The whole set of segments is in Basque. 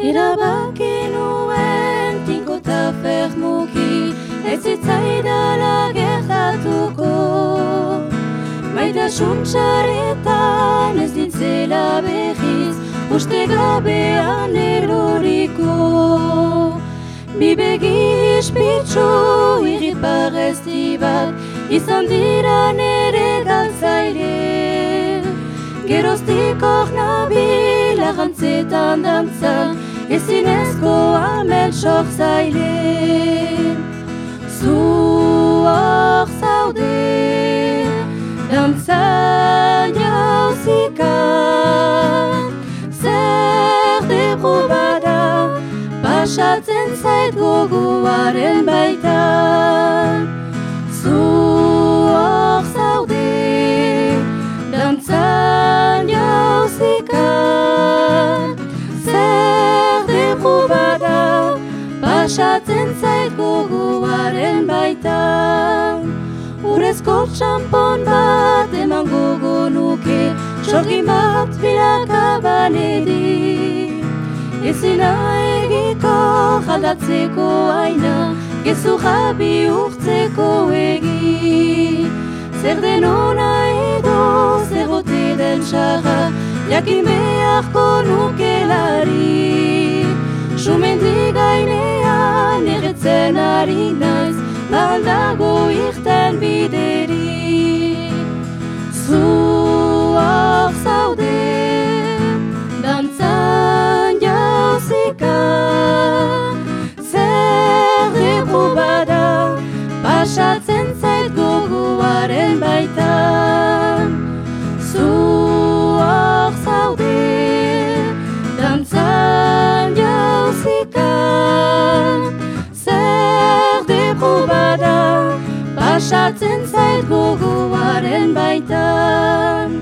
Erabaki nuen tinko eta fermuki Ez zitzaidala gertatuko. Maitasun txaretan ez dintzela behiz Uste gabean eroriko. Bi begi ispitzu irrit barrezti bat Izan dira nere galtzaile. Geroztik hor nabil agantzetan dantzan Ezinezko amen sok zaile Zu hor zaude Dantzan jauzika Zer debro bada Pasatzen zait gogoaren baitan pasatzen zait gogoaren baitan Urezko txampon bat eman gogo nuke Sorgin bat bilaka banedi. Ezina egiko jaldatzeko aina Gezu jabi urtzeko egi. Zer den ona edo zer den txarra Jakin beharko nuke day. Pasatzen zait gogoaren baitan.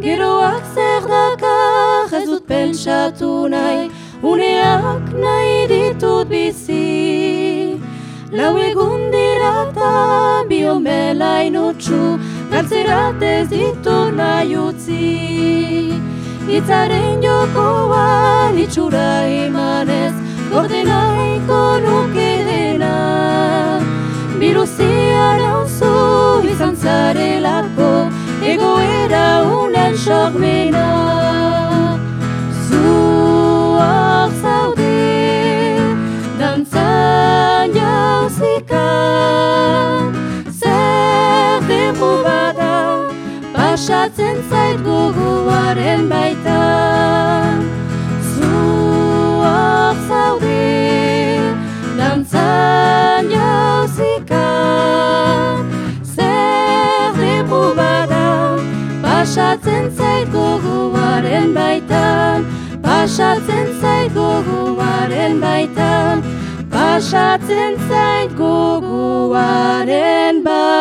Geroak zer dakar ez dut pentsatu nahi Uneak nahi ditut bizi. Lau egun dira eta biomela inotxu Galtzerat ez ditu nahi utzi. Itzaren jokoan itxura emanez Gorde nahiko nuke dena. Biruzian Pasatzen zait gogoaren baitan Zu hor zaude Dantzan jauzika pasatzen zait gogoaren baitan, pasatzen zait gogoaren baitan, pasatzen zait gogoaren baitan.